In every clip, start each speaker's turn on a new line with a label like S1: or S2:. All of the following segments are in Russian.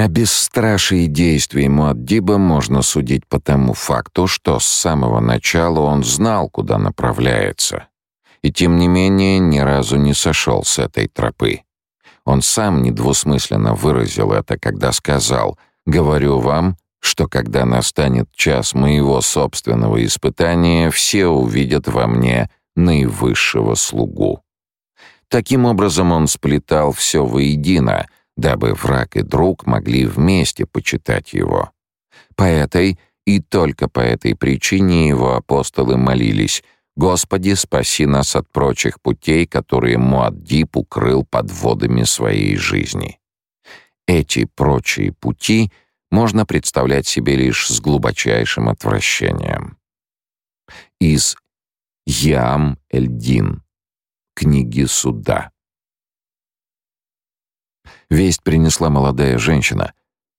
S1: О бесстрашии действий Муаддиба можно судить по тому факту, что с самого начала он знал, куда направляется, и тем не менее ни разу не сошел с этой тропы. Он сам недвусмысленно выразил это, когда сказал «Говорю вам, что когда настанет час моего собственного испытания, все увидят во мне наивысшего слугу». Таким образом он сплетал все воедино — дабы враг и друг могли вместе почитать его. По этой и только по этой причине его апостолы молились «Господи, спаси нас от прочих путей, которые Муаддиб укрыл под водами своей жизни». Эти прочие пути можно представлять себе лишь с глубочайшим отвращением. Из Ям-эль-Дин, книги суда. Весть принесла молодая женщина.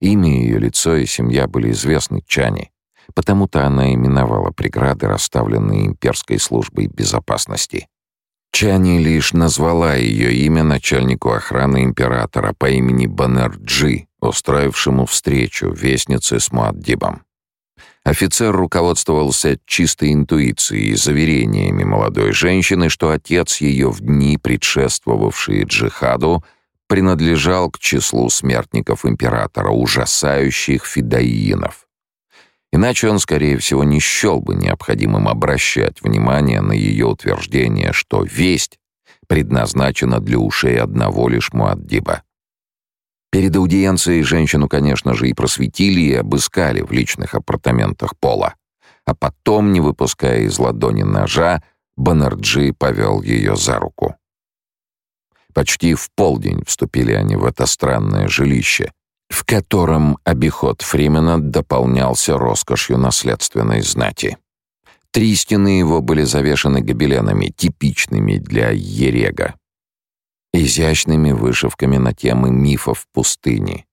S1: Имя ее, лицо и семья были известны Чани. Потому-то она именовала преграды, расставленные имперской службой безопасности. Чани лишь назвала ее имя начальнику охраны императора по имени Банерджи, устроившему встречу вестницы с Муаддибом. Офицер руководствовался чистой интуицией и заверениями молодой женщины, что отец ее в дни, предшествовавшие джихаду, принадлежал к числу смертников императора, ужасающих фидаиинов. Иначе он, скорее всего, не счел бы необходимым обращать внимание на ее утверждение, что весть предназначена для ушей одного лишь Муаддиба. Перед аудиенцией женщину, конечно же, и просветили, и обыскали в личных апартаментах Пола. А потом, не выпуская из ладони ножа, Баннерджи повел ее за руку. Почти в полдень вступили они в это странное жилище, в котором обиход Фримена дополнялся роскошью наследственной знати. Три стены его были завешаны гобеленами, типичными для Ерега. Изящными вышивками на темы мифов пустыни.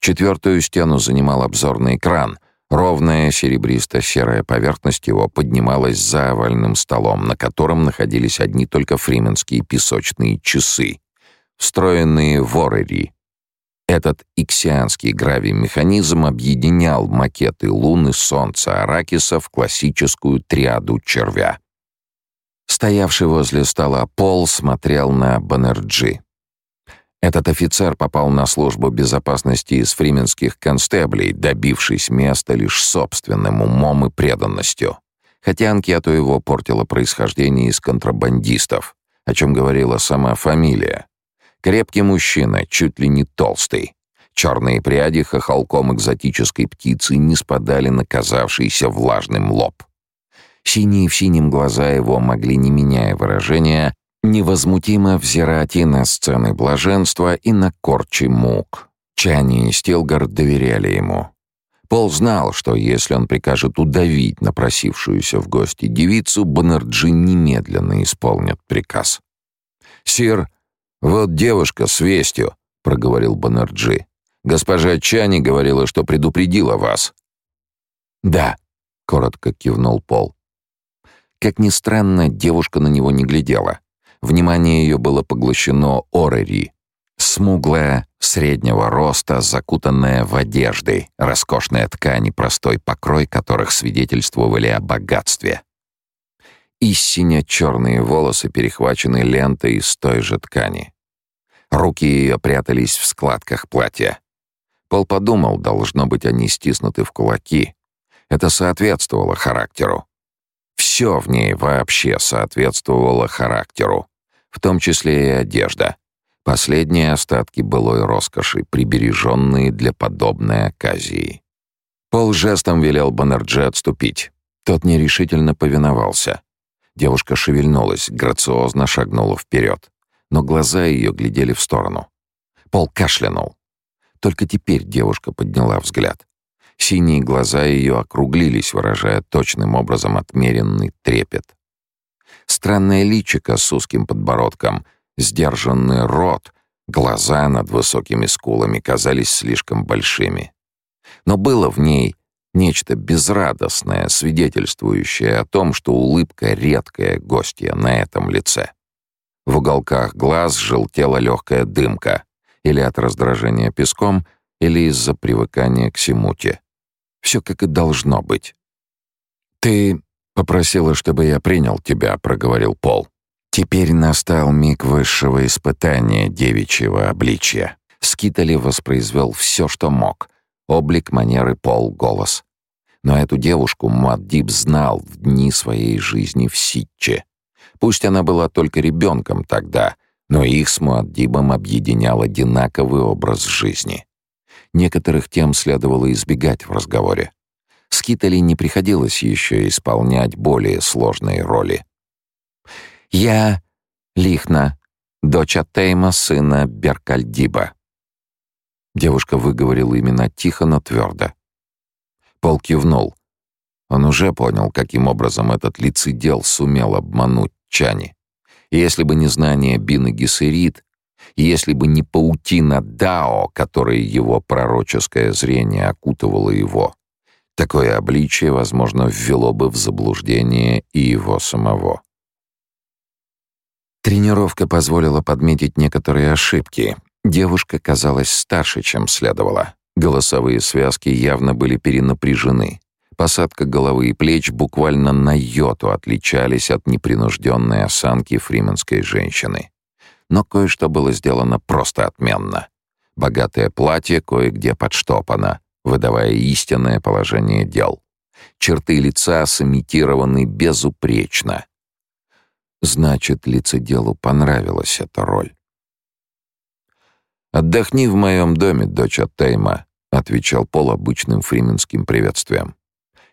S1: Четвертую стену занимал обзорный экран. Ровная серебристо-серая поверхность его поднималась за овальным столом, на котором находились одни только фрименские песочные часы, встроенные в Орери. Этот иксианский гравий-механизм объединял макеты Луны, Солнца, Аракиса в классическую триаду червя. Стоявший возле стола Пол смотрел на Баннерджи. Этот офицер попал на службу безопасности из фрименских констеблей, добившись места лишь собственным умом и преданностью. Хотя анкету его портило происхождение из контрабандистов, о чем говорила сама фамилия. Крепкий мужчина, чуть ли не толстый. Черные пряди хохолком экзотической птицы не спадали на казавшийся влажным лоб. Синие в синем глаза его могли, не меняя выражения, невозмутимо взирать и на сцены блаженства, и на корчи мук. Чани и Стилгард доверяли ему. Пол знал, что если он прикажет удавить напросившуюся в гости девицу, Баннерджи немедленно исполнят приказ. «Сир, «Вот девушка с вестью», — проговорил Баннерджи. «Госпожа Чани говорила, что предупредила вас». «Да», — коротко кивнул Пол. Как ни странно, девушка на него не глядела. Внимание ее было поглощено Орери. Смуглая, среднего роста, закутанная в одежды, роскошная ткань и простой покрой которых свидетельствовали о богатстве. И сине-черные волосы перехвачены лентой из той же ткани. Руки ее прятались в складках платья. Пол подумал, должно быть, они стиснуты в кулаки. Это соответствовало характеру. Все в ней вообще соответствовало характеру, в том числе и одежда. Последние остатки былой роскоши, прибереженные для подобной оказии. Пол жестом велел Баннерджи отступить. Тот нерешительно повиновался. Девушка шевельнулась, грациозно шагнула вперед, но глаза ее глядели в сторону. Пол кашлянул. Только теперь девушка подняла взгляд. Синие глаза ее округлились, выражая точным образом отмеренный трепет. Странное личико с узким подбородком, сдержанный рот, глаза над высокими скулами казались слишком большими. Но было в ней Нечто безрадостное, свидетельствующее о том, что улыбка — редкая гостья на этом лице. В уголках глаз желтела легкая дымка, или от раздражения песком, или из-за привыкания к Симуте. Все как и должно быть. «Ты попросила, чтобы я принял тебя», — проговорил Пол. Теперь настал миг высшего испытания девичьего обличия. Скитали воспроизвел все, что мог. Облик, манеры, пол, голос. Но эту девушку Маддиб знал в дни своей жизни в Ситче. Пусть она была только ребенком тогда, но их с Муаддибом объединял одинаковый образ жизни. Некоторых тем следовало избегать в разговоре. Скитали не приходилось еще исполнять более сложные роли. «Я Лихна, дочь Атейма, сына Беркальдиба». Девушка выговорила имена тихо, но твердо. Пол кивнул. Он уже понял, каким образом этот лицедел сумел обмануть Чани. Если бы не знание Бины Гессерит, если бы не паутина Дао, которой его пророческое зрение окутывало его, такое обличие, возможно, ввело бы в заблуждение и его самого. Тренировка позволила подметить некоторые ошибки. Девушка казалась старше, чем следовало. Голосовые связки явно были перенапряжены. Посадка головы и плеч буквально на йоту отличались от непринужденной осанки фрименской женщины. Но кое-что было сделано просто отменно. Богатое платье кое-где подштопано, выдавая истинное положение дел. Черты лица сымитированы безупречно. Значит, лицеделу понравилась эта роль. «Отдохни в моем доме, дочь от Тейма», — отвечал Пол обычным фрименским приветствием.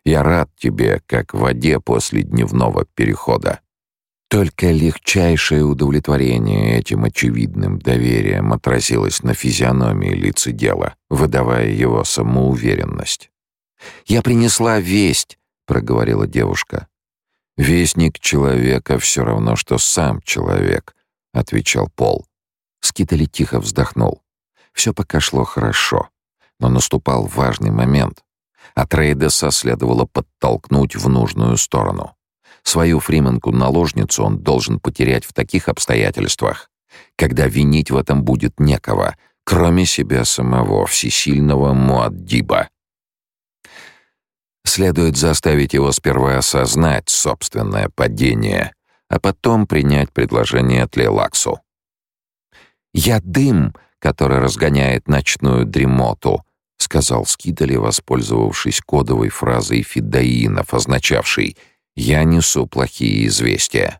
S1: «Я рад тебе, как в воде после дневного перехода». Только легчайшее удовлетворение этим очевидным доверием отразилось на физиономии лицедела, выдавая его самоуверенность. «Я принесла весть», — проговорила девушка. «Вестник человека все равно, что сам человек», — отвечал Пол. Скитали тихо вздохнул. Все пока шло хорошо, но наступал важный момент. А Трейдеса следовало подтолкнуть в нужную сторону. Свою фрименку-наложницу он должен потерять в таких обстоятельствах, когда винить в этом будет некого, кроме себя самого, всесильного Муаддиба. Следует заставить его сперва осознать собственное падение, а потом принять предложение от Лелаксу. «Я дым, который разгоняет ночную дремоту», — сказал Скидали, воспользовавшись кодовой фразой фидаинов, означавшей «я несу плохие известия».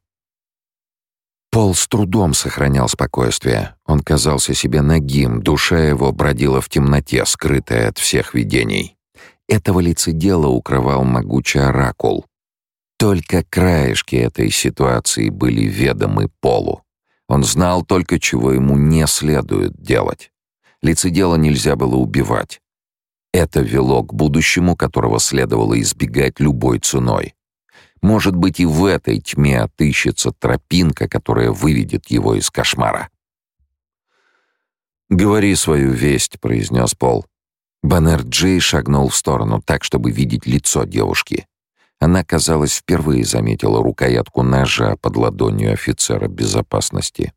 S1: Пол с трудом сохранял спокойствие. Он казался себе нагим, душа его бродила в темноте, скрытая от всех видений. Этого лицедела укрывал могучий оракул. Только краешки этой ситуации были ведомы Полу. Он знал только, чего ему не следует делать. Лицедела нельзя было убивать. Это вело к будущему, которого следовало избегать любой ценой. Может быть, и в этой тьме отыщется тропинка, которая выведет его из кошмара. «Говори свою весть», — произнес Пол. Баннер-Джей шагнул в сторону так, чтобы видеть лицо девушки. Она, казалось, впервые заметила рукоятку ножа под ладонью офицера безопасности.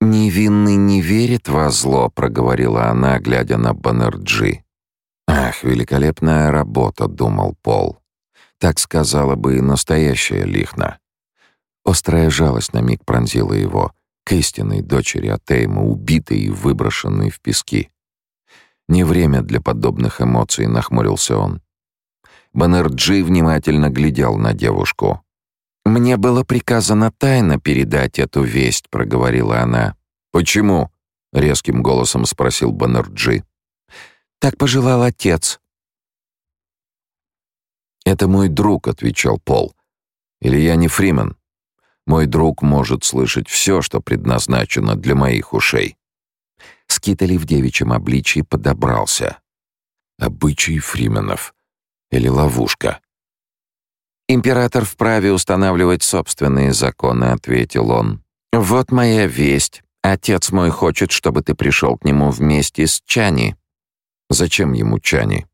S1: «Невинный не верит во зло», — проговорила она, глядя на Баннерджи. «Ах, великолепная работа», — думал Пол. Так сказала бы и настоящая Лихна. Острая жалость на миг пронзила его, к истинной дочери Атейма, убитой и выброшенной в пески. Не время для подобных эмоций, нахмурился он. Баннерджи внимательно глядел на девушку. «Мне было приказано тайно передать эту весть», — проговорила она. «Почему?» — резким голосом спросил Баннерджи. «Так пожелал отец». «Это мой друг», — отвечал Пол. «Или я не Фримен. Мой друг может слышать все, что предназначено для моих ушей». Скитали в девичьем обличии подобрался. Обычай фрименов. Или ловушка. «Император вправе устанавливать собственные законы», — ответил он. «Вот моя весть. Отец мой хочет, чтобы ты пришел к нему вместе с Чани». «Зачем ему Чани?»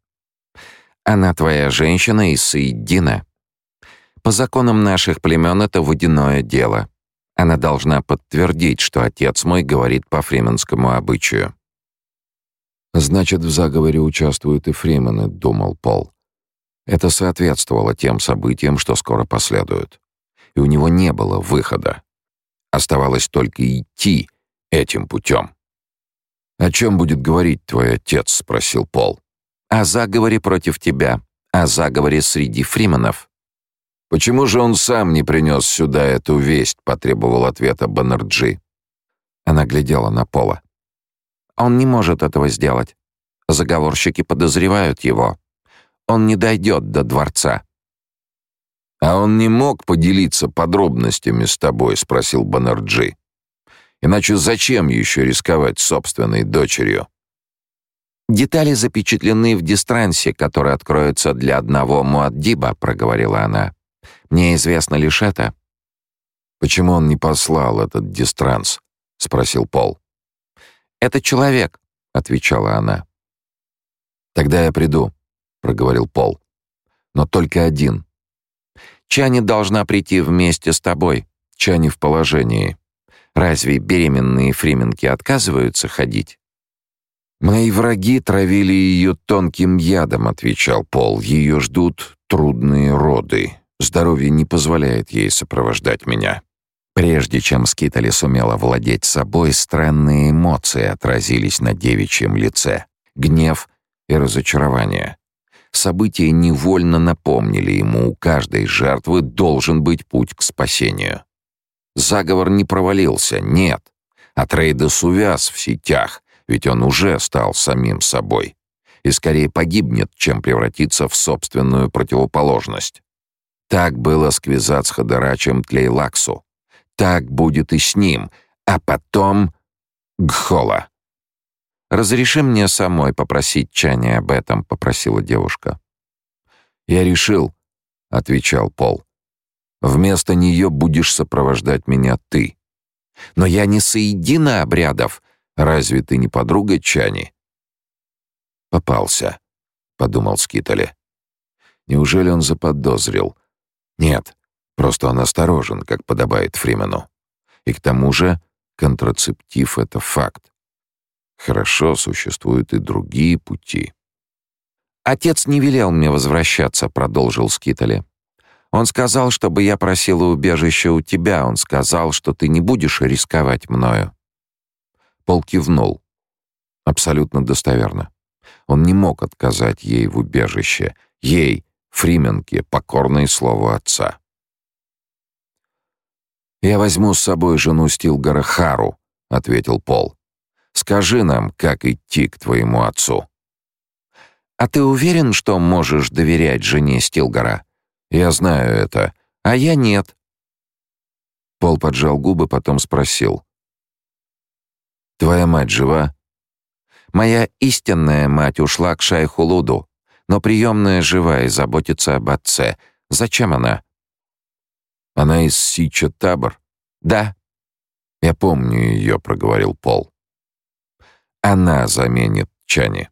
S1: «Она твоя женщина из Саиддина. По законам наших племен это водяное дело. Она должна подтвердить, что отец мой говорит по фрименскому обычаю. Значит, в заговоре участвуют и фримены, думал Пол. Это соответствовало тем событиям, что скоро последуют. И у него не было выхода. Оставалось только идти этим путем. «О чем будет говорить твой отец?» — спросил Пол. «О заговоре против тебя, о заговоре среди фрименов». «Почему же он сам не принес сюда эту весть?» — потребовал ответа Баннерджи. Она глядела на Пола. «Он не может этого сделать. Заговорщики подозревают его. Он не дойдет до дворца». «А он не мог поделиться подробностями с тобой?» — спросил Баннерджи. «Иначе зачем еще рисковать собственной дочерью?»
S2: «Детали запечатлены в дистрансе, который откроется для одного Муаддиба», — проговорила она. Мне известно лишь это.
S1: Почему он не послал этот дистранс? спросил Пол.
S2: Это человек, отвечала она.
S1: Тогда я приду, проговорил Пол. Но только один.
S2: Чани должна прийти вместе с тобой.
S1: Чани в положении.
S2: Разве беременные фрименки отказываются ходить?
S1: Мои враги травили ее тонким ядом, отвечал Пол. Ее ждут трудные роды. Здоровье не позволяет ей сопровождать меня. Прежде чем Скитали сумела владеть собой, странные эмоции отразились на девичьем лице. Гнев и разочарование. События невольно напомнили ему, у каждой жертвы должен быть путь к спасению. Заговор не провалился, нет. А Трейдес увяз в сетях, ведь он уже стал самим собой. И скорее погибнет, чем превратится в собственную противоположность. Так было с Квизац Хадарачем Тлейлаксу. Так будет и с ним. А потом... Гхола.
S2: «Разреши мне самой попросить Чани об этом», — попросила девушка.
S1: «Я решил», — отвечал Пол. «Вместо нее будешь сопровождать меня ты».
S2: «Но я не соедина обрядов.
S1: Разве ты не подруга Чани?» «Попался», — подумал Скитали. Неужели он заподозрил, нет, просто он осторожен, как подобает Фримену. И к тому же контрацептив — это факт. Хорошо, существуют и другие пути.
S2: «Отец не велел мне возвращаться», — продолжил Скитали. «Он сказал, чтобы я просила убежище у тебя. Он сказал, что ты не будешь рисковать мною».
S1: Пол кивнул. Абсолютно достоверно. Он не мог отказать ей в убежище. Ей, Фрименке, покорной слову отца. «Я возьму с собой жену Стилгара Хару», — ответил Пол. «Скажи нам, как идти к твоему отцу».
S2: «А ты уверен, что можешь доверять жене Стилгара?»
S1: «Я знаю это,
S2: а я нет».
S1: Пол поджал губы, потом спросил. «Твоя мать жива?»
S2: «Моя истинная мать ушла к шайху Луду но приемная жива и заботится об отце. Зачем она?
S1: Она из Сича Табор?
S2: Да.
S1: Я помню ее, проговорил Пол. Она заменит Чани.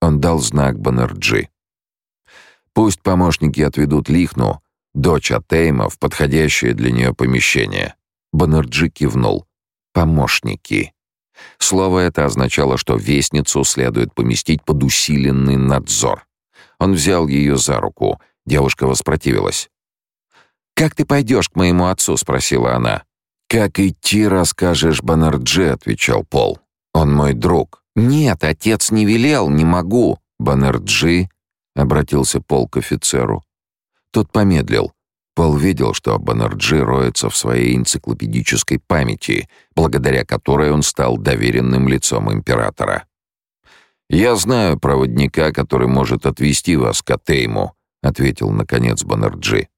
S1: Он дал знак Баннерджи. Пусть помощники отведут Лихну, дочь Атейма, в подходящее для нее помещение. Баннерджи кивнул. Помощники. Слово это означало, что вестницу следует поместить под усиленный надзор. Он взял ее за руку. Девушка воспротивилась.
S2: «Как ты пойдешь к моему отцу?» — спросила она.
S1: «Как идти, расскажешь Баннерджи», — отвечал Пол. «Он мой друг».
S2: «Нет, отец не велел, не могу».
S1: «Баннерджи», — обратился Пол к офицеру. Тот помедлил. Пол видел, что Баннерджи роется в своей энциклопедической памяти, благодаря которой он стал доверенным лицом императора. «Я знаю проводника, который может отвезти вас к Атейму», — ответил, наконец, Баннерджи.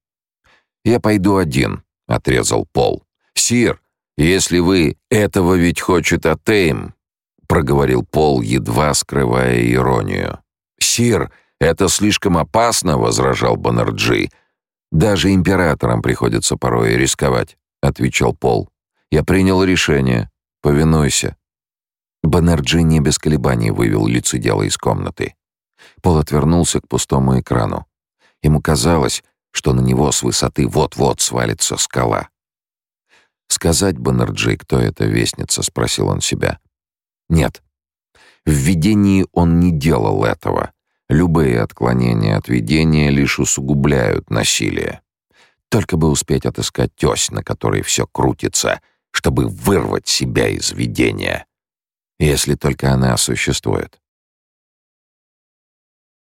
S1: «Я пойду один», — отрезал Пол. «Сир, если вы... Этого ведь хочет Атейм», — проговорил Пол, едва скрывая иронию. «Сир, это слишком опасно», — возражал Баннерджи. «Даже императорам приходится порой рисковать», — отвечал Пол. «Я принял решение. Повинуйся». Баннерджи не без колебаний вывел лицедела из комнаты. Пол отвернулся к пустому экрану. Ему казалось, что на него с высоты вот-вот свалится скала. «Сказать Баннерджи, кто эта вестница?» — спросил он себя. «Нет. В видении он не делал этого. Любые отклонения от видения лишь усугубляют насилие. Только бы успеть отыскать тёсь, на которой все крутится, чтобы вырвать себя из видения. Если только она существует.